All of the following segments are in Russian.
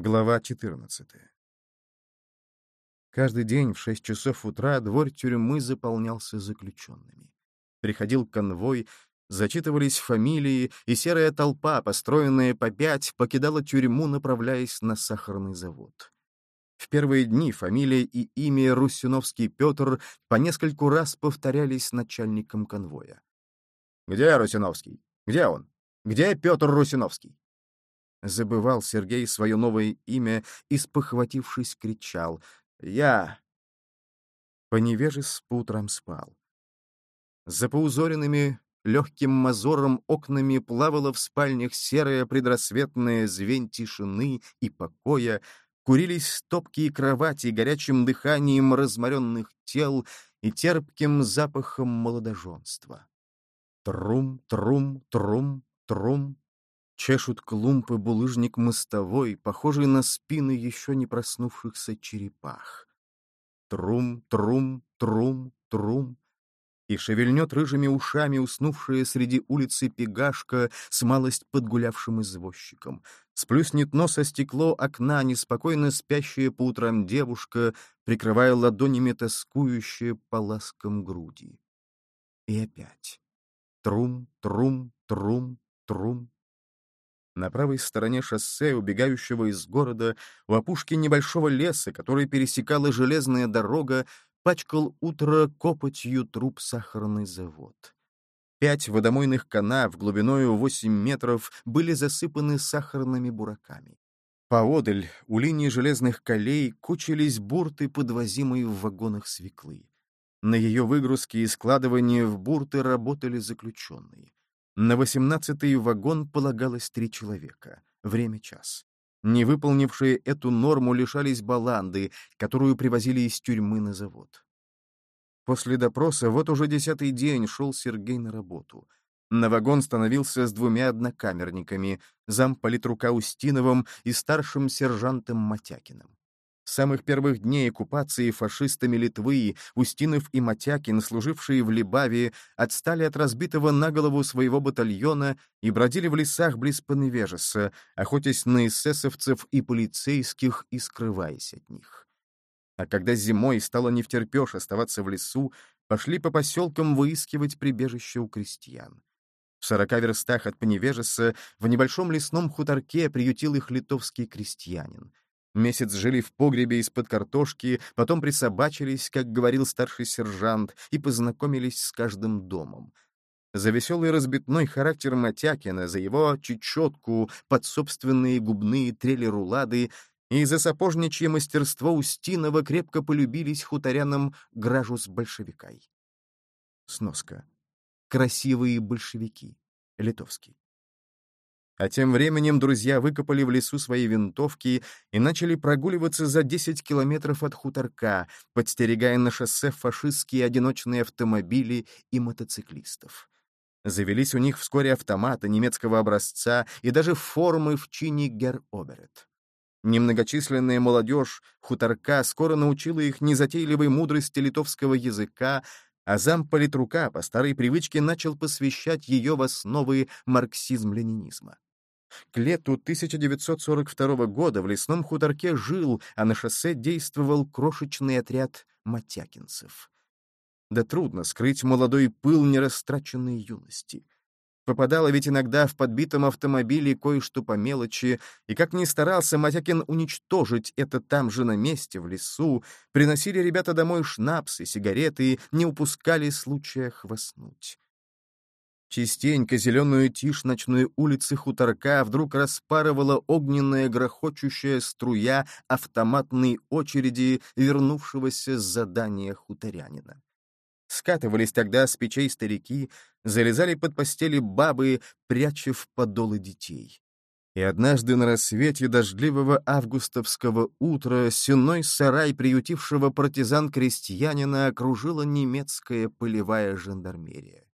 Глава 14. Каждый день в шесть часов утра двор тюрьмы заполнялся заключенными. Приходил конвой, зачитывались фамилии, и серая толпа, построенная по пять, покидала тюрьму, направляясь на сахарный завод. В первые дни фамилия и имя Русиновский Петр по нескольку раз повторялись начальником конвоя. «Где Русиновский? Где он? Где Петр Русиновский?» Забывал Сергей свое новое имя и, спохватившись, кричал «Я!». По невежес по утрам спал. За поузоренными легким мазором окнами плавала в спальнях серая предрассветная звень тишины и покоя, курились стопки кровати горячим дыханием разморенных тел и терпким запахом молодоженства. Трум, трум, трум, трум. Чешут клумпы булыжник мостовой, похожий на спины еще не проснувшихся черепах. Трум, трум, трум, трум. И шевельнет рыжими ушами уснувшая среди улицы пегашка с малость подгулявшим извозчиком. Сплюснет нос о стекло окна неспокойно спящая по утрам девушка, прикрывая ладонями тоскующие по ласкам груди. И опять. Трум, трум, трум, трум. На правой стороне шоссе, убегающего из города, у опушки небольшого леса, который пересекала железная дорога, пачкал утро копотью труп сахарный завод. Пять водомойных канав глубиною 8 метров были засыпаны сахарными бураками. Поодаль, у линии железных колей, кучились бурты, подвозимые в вагонах свеклы. На ее выгрузке и складывание в бурты работали заключенные. На восемнадцатый вагон полагалось три человека. Время час. Не выполнившие эту норму лишались баланды, которую привозили из тюрьмы на завод. После допроса вот уже десятый день шел Сергей на работу. На вагон становился с двумя однокамерниками, замполитрука Устиновым и старшим сержантом Матякиным. С самых первых дней оккупации фашистами Литвы Устинов и Матякин, служившие в Либаве, отстали от разбитого на голову своего батальона и бродили в лесах близ Паневежеса, охотясь на эсэсовцев и полицейских и скрываясь от них. А когда зимой стало не втерпешь оставаться в лесу, пошли по поселкам выискивать прибежище у крестьян. В сорока верстах от Паневежеса в небольшом лесном хуторке приютил их литовский крестьянин — Месяц жили в погребе из-под картошки, потом присобачились, как говорил старший сержант, и познакомились с каждым домом. За веселый разбитной характер Матякина, за его чечетку под собственные губные трели-рулады и за сапожничье мастерство Устинова крепко полюбились хуторянам гражу с большевикой. Сноска. Красивые большевики. Литовский. А тем временем друзья выкопали в лесу свои винтовки и начали прогуливаться за 10 километров от хуторка, подстерегая на шоссе фашистские одиночные автомобили и мотоциклистов. Завелись у них вскоре автоматы немецкого образца и даже формы в чине гер-оберет. Немногочисленная молодежь хуторка скоро научила их незатейливой мудрости литовского языка, а замполитрука по старой привычке начал посвящать ее в основы марксизм-ленинизма. К лету 1942 года в лесном хуторке жил, а на шоссе действовал крошечный отряд матякинцев. Да трудно скрыть молодой пыл нерастраченной юности. Попадало ведь иногда в подбитом автомобиле кое-что по мелочи, и как ни старался Матякин уничтожить это там же на месте, в лесу, приносили ребята домой шнапсы, сигареты, не упускали случая хвастнуть. Частенько зеленую тишь ночной улицы хуторка вдруг распарывала огненная грохочущая струя автоматной очереди вернувшегося с задания хуторянина. Скатывались тогда с печей старики, залезали под постели бабы, пряча в подолы детей. И однажды на рассвете дождливого августовского утра сенной сарай приютившего партизан-крестьянина окружила немецкая полевая жандармерия.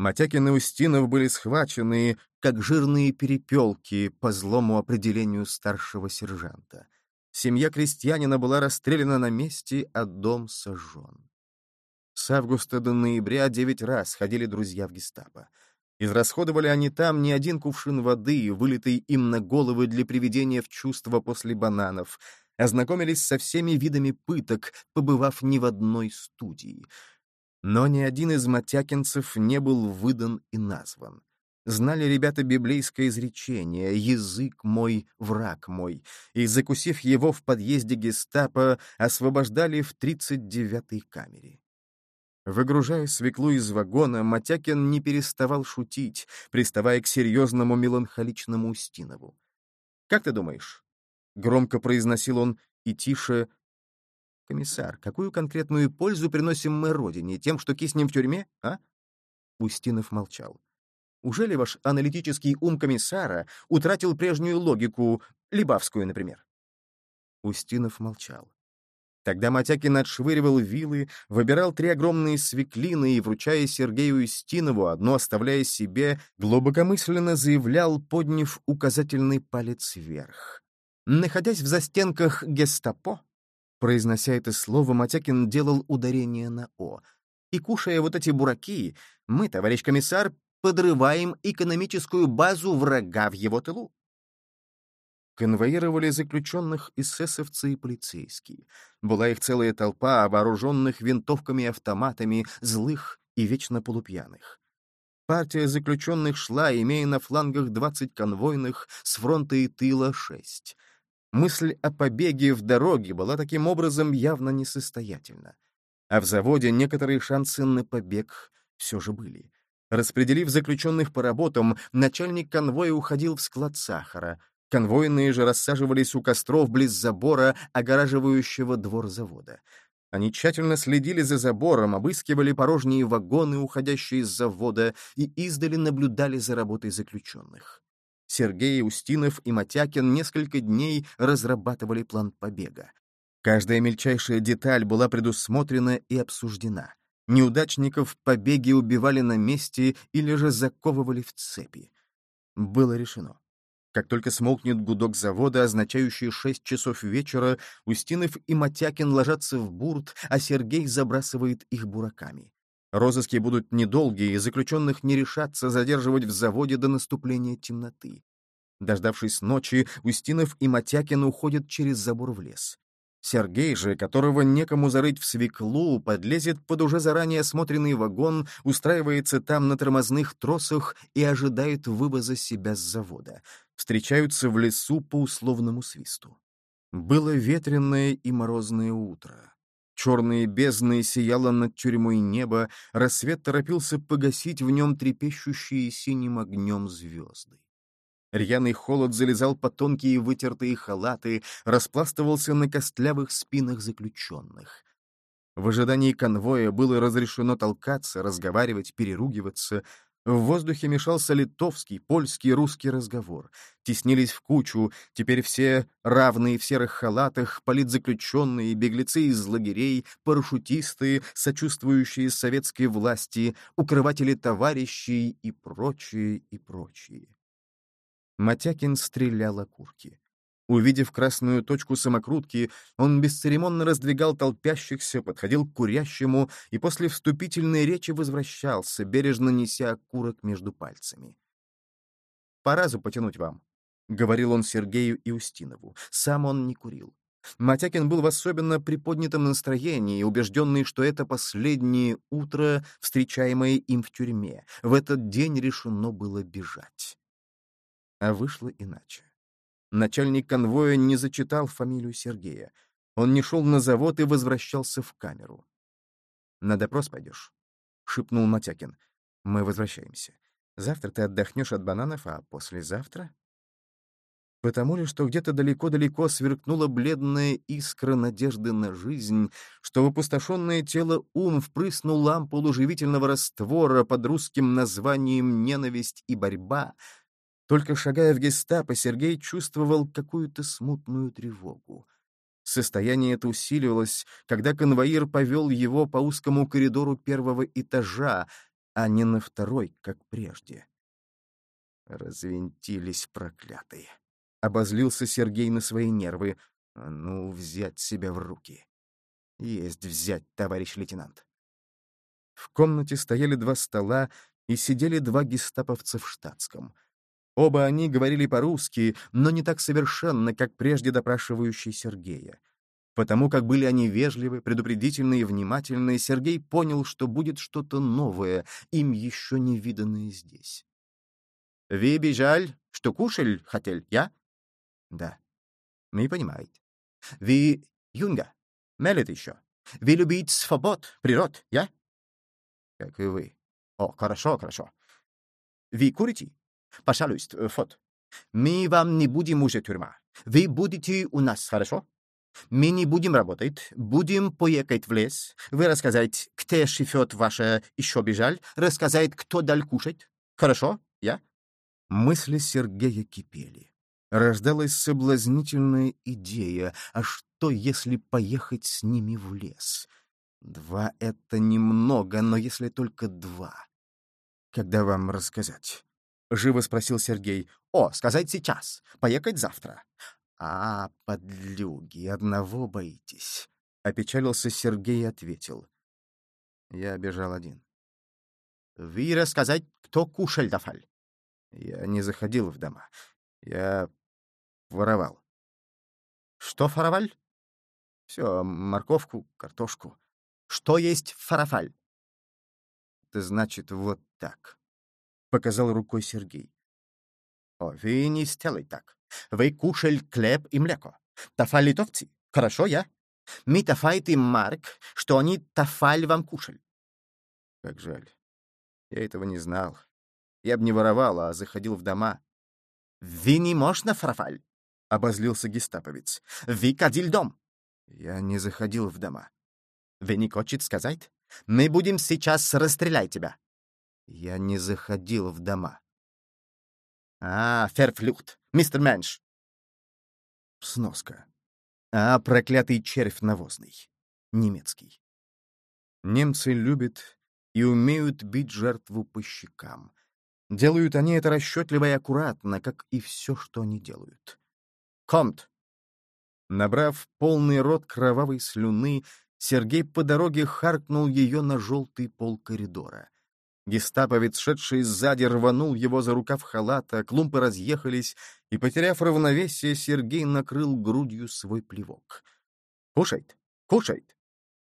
Матякин и Устинов были схвачены, как жирные перепелки, по злому определению старшего сержанта. Семья крестьянина была расстреляна на месте, а дом сожжен. С августа до ноября девять раз ходили друзья в гестапо. Израсходовали они там не один кувшин воды, вылитый им на головы для приведения в чувство после бананов, ознакомились со всеми видами пыток, побывав ни в одной студии. Но ни один из матякинцев не был выдан и назван. Знали ребята библейское изречение «Язык мой, враг мой», и, закусив его в подъезде гестапо, освобождали в 39-й камере. Выгружая свеклу из вагона, Матякин не переставал шутить, приставая к серьезному меланхоличному Устинову. «Как ты думаешь?» — громко произносил он и тише. «Комиссар, какую конкретную пользу приносим мы Родине? Тем, что киснем в тюрьме, а?» Устинов молчал. Ужели ваш аналитический ум комиссара утратил прежнюю логику, Либавскую, например?» Устинов молчал. Тогда Матякин отшвыривал вилы, выбирал три огромные свеклины и, вручая Сергею Устинову, одно оставляя себе, глубокомысленно заявлял, подняв указательный палец вверх. Находясь в застенках гестапо, произнося это слово, Матякин делал ударение на «о», и, кушая вот эти бураки, мы, товарищ комиссар, подрываем экономическую базу врага в его тылу. Конвоировали заключенных эсэсовцы и полицейские. Была их целая толпа, вооруженных винтовками и автоматами, злых и вечно полупьяных. Партия заключенных шла, имея на флангах 20 конвойных, с фронта и тыла — 6. Мысль о побеге в дороге была таким образом явно несостоятельна. А в заводе некоторые шансы на побег все же были. Распределив заключенных по работам, начальник конвоя уходил в склад сахара. Конвойные же рассаживались у костров близ забора, огораживающего двор завода. Они тщательно следили за забором, обыскивали порожние вагоны, уходящие из завода, и издали наблюдали за работой заключенных. Сергей, Устинов и Матякин несколько дней разрабатывали план побега. Каждая мельчайшая деталь была предусмотрена и обсуждена. Неудачников побеги убивали на месте или же заковывали в цепи. Было решено. Как только смолкнет гудок завода, означающий шесть часов вечера, Устинов и Матякин ложатся в бурт, а Сергей забрасывает их бураками. Розыски будут недолгие, и заключенных не решатся задерживать в заводе до наступления темноты. Дождавшись ночи, Устинов и Матякин уходят через забор в лес. Сергей же, которого некому зарыть в свеклу, подлезет под уже заранее осмотренный вагон, устраивается там на тормозных тросах и ожидает вывоза себя с завода. Встречаются в лесу по условному свисту. Было ветреное и морозное утро. Черные бездны сияло над тюрьмой небо, рассвет торопился погасить в нем трепещущие синим огнем звезды. Рьяный холод залезал под тонкие вытертые халаты, распластывался на костлявых спинах заключенных. В ожидании конвоя было разрешено толкаться, разговаривать, переругиваться. В воздухе мешался литовский, польский, русский разговор. Теснились в кучу, теперь все равные в серых халатах, политзаключенные, беглецы из лагерей, парашютисты, сочувствующие советской власти, укрыватели товарищей и прочие, и прочие. Матякин стрелял окурки. Увидев красную точку самокрутки, он бесцеремонно раздвигал толпящихся, подходил к курящему и после вступительной речи возвращался, бережно неся окурок между пальцами. «По разу потянуть вам», — говорил он Сергею и Устинову. Сам он не курил. Матякин был в особенно приподнятом настроении, убежденный, что это последнее утро, встречаемое им в тюрьме. В этот день решено было бежать. А вышло иначе. Начальник конвоя не зачитал фамилию Сергея. Он не шел на завод и возвращался в камеру. «На допрос пойдешь?» — шепнул Матякин. «Мы возвращаемся. Завтра ты отдохнешь от бананов, а послезавтра...» Потому ли, что где-то далеко-далеко сверкнула бледная искра надежды на жизнь, что в опустошенное тело ум впрыснул лампу живительного раствора под русским названием «ненависть и борьба», только шагая в гестапо, Сергей чувствовал какую-то смутную тревогу. Состояние это усиливалось, когда конвоир повел его по узкому коридору первого этажа, а не на второй, как прежде. Развинтились проклятые. Обозлился Сергей на свои нервы. А ну, взять себя в руки. Есть взять, товарищ лейтенант. В комнате стояли два стола и сидели два гестаповца в штатском. Оба они говорили по-русски, но не так совершенно, как прежде допрашивающий Сергея. Потому как были они вежливы, предупредительны и внимательны, Сергей понял, что будет что-то новое, им еще не виданное здесь. «Вы бежаль, что кушаль хотел, я?» «Да». «Не понимаете. Вы юнга, мелет еще. Вы любите свобод, природ, я?» «Как и вы». «О, хорошо, хорошо. Вы курите?» «Пожалуйста, фот. Мы вам не будем уже тюрьма. Вы будете у нас, хорошо?» Мы не будем работать, будем поехать в лес. Вы рассказать, где шифет ваша еще бежаль, рассказать, кто дал кушать. Хорошо? Я?» Мысли Сергея кипели. Рождалась соблазнительная идея, а что, если поехать с ними в лес? Два — это немного, но если только два. Когда вам рассказать? — живо спросил Сергей. «О, сказать сейчас. Поехать завтра. «А, подлюги, одного боитесь!» — опечалился Сергей и ответил. Я бежал один. «Вы рассказать, кто кушаль дафаль?» Я не заходил в дома. Я воровал. «Что фараваль?» «Все, морковку, картошку. Что есть фарафаль?» «Это значит вот так», — показал рукой Сергей. «О, вы не сделай так. Вы кушали хлеб и млеко. Тафаль литовцы. Хорошо, я? Мы тафайт им марк, что они тафаль вам кушали. Как жаль. Я этого не знал. Я б не воровал, а заходил в дома. «Вы не можно, фарафаль?» — обозлился гестаповец. «Вы кадил дом». Я не заходил в дома. «Вы не хочет сказать? Мы будем сейчас расстрелять тебя». Я не заходил в дома. «А, ферфлюхт, мистер Мэнш!» Сноска. «А, проклятый червь навозный!» Немецкий. Немцы любят и умеют бить жертву по щекам. Делают они это расчетливо и аккуратно, как и все, что они делают. «Комт!» Набрав полный рот кровавой слюны, Сергей по дороге харкнул ее на желтый пол коридора. Гестаповец, шедший сзади, рванул его за рукав халата, клумпы разъехались, и, потеряв равновесие, Сергей накрыл грудью свой плевок. «Кушает! Кушает!»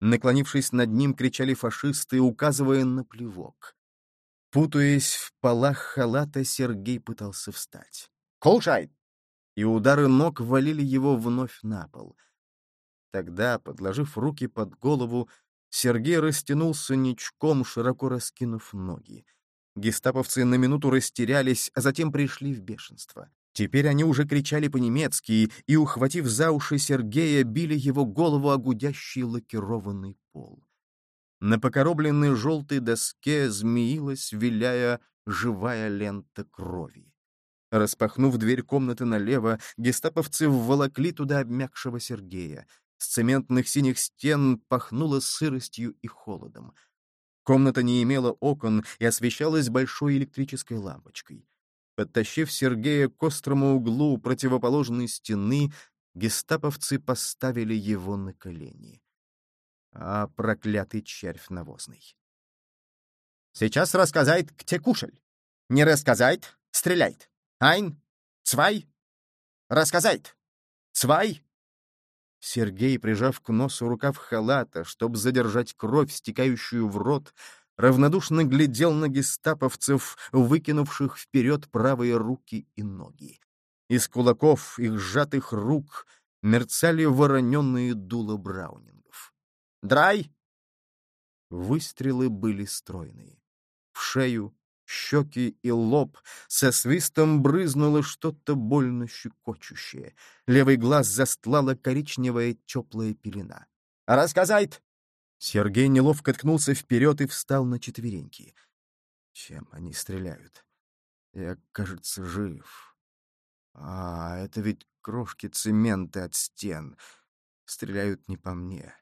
Наклонившись над ним, кричали фашисты, указывая на плевок. Путаясь в полах халата, Сергей пытался встать. «Кушай!» И удары ног валили его вновь на пол. Тогда, подложив руки под голову, Сергей растянулся ничком, широко раскинув ноги. Гестаповцы на минуту растерялись, а затем пришли в бешенство. Теперь они уже кричали по-немецки и, ухватив за уши Сергея, били его голову о гудящий лакированный пол. На покоробленной желтой доске змеилась, виляя, живая лента крови. Распахнув дверь комнаты налево, гестаповцы вволокли туда обмякшего Сергея. С цементных синих стен пахнуло сыростью и холодом. Комната не имела окон и освещалась большой электрической лампочкой. Подтащив Сергея к острому углу противоположной стены, гестаповцы поставили его на колени. А проклятый червь навозный. «Сейчас рассказает, где кушаль. Не рассказает — стреляет. Айн, цвай, рассказает. Цвай, Сергей, прижав к носу рукав халата, чтобы задержать кровь, стекающую в рот, равнодушно глядел на гестаповцев, выкинувших вперед правые руки и ноги. Из кулаков их сжатых рук мерцали вороненные дула браунингов. «Драй!» Выстрелы были стройные. В шею, щеки и лоб со свистом брызнуло что-то больно щекочущее. Левый глаз застлала коричневая теплая пелена. «Рассказать!» Сергей неловко ткнулся вперед и встал на четвереньки. Чем они стреляют? Я, кажется, жив. А, это ведь крошки цемента от стен. Стреляют не по мне.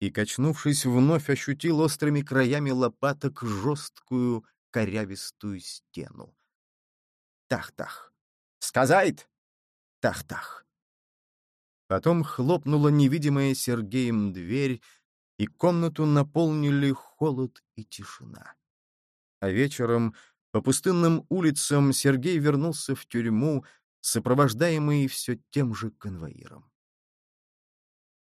И, качнувшись, вновь ощутил острыми краями лопаток жесткую, корявистую стену. Тах-тах. «Сказает!» Тах-тах. Потом хлопнула невидимая Сергеем дверь, и комнату наполнили холод и тишина. А вечером по пустынным улицам Сергей вернулся в тюрьму, сопровождаемый все тем же конвоиром.